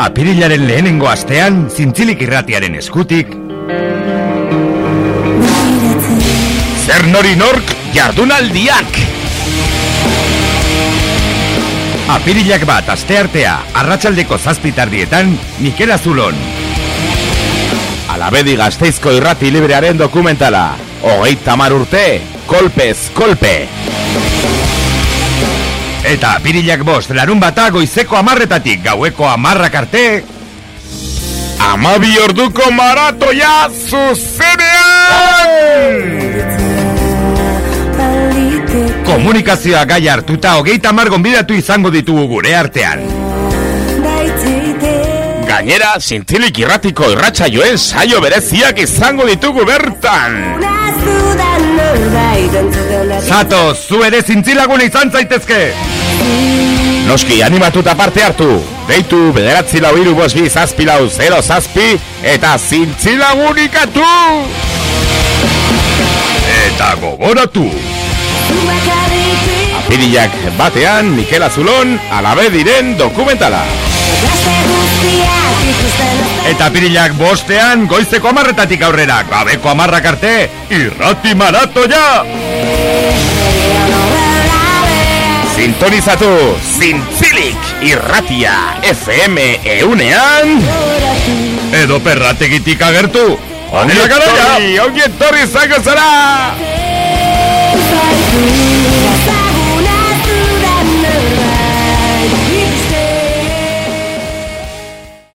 Apirilaren lehenengo astean, zintzilik irratiaren eskutik, Zer nori nork jardunaldiak! Apirilak bat asteartea, arratsaldeko zazpitardietan, Mikel Azulon. Alabedi gazteizko irrati librearen dokumentala. Hogei tamar urte, kolpez, kolpe. Eta apirilak bost, larun bata goizeko amarretatik, gaueko amarrak arte... Amabi orduko maratoia zuzenean! Komunikazioa gai hartuta hogeita margon bidatu izango ditugu gure artean. Gainera, zintzilik irratiko irratxa joen saio bereziak izango ditugu bertan. Zato, zu ere zintzilagune izan zaitezke. Noski, animatuta parte hartu. Deitu, bederatzi lau iru bosbi zazpi lau zero zazpi eta zintzilagunikatu. Eta gogoratu. Apirilak batean, Mikel Azulon, alabe diren dokumentala. Eta apirilak bostean, goizeko amarretatik aurrera, gabeko amarrak arte, irrati maratoia! Sintonizatu, zintzilik, irratia, FM eunean, edo perrategitik agertu, Ongi etorri, ongi etorri zango zara!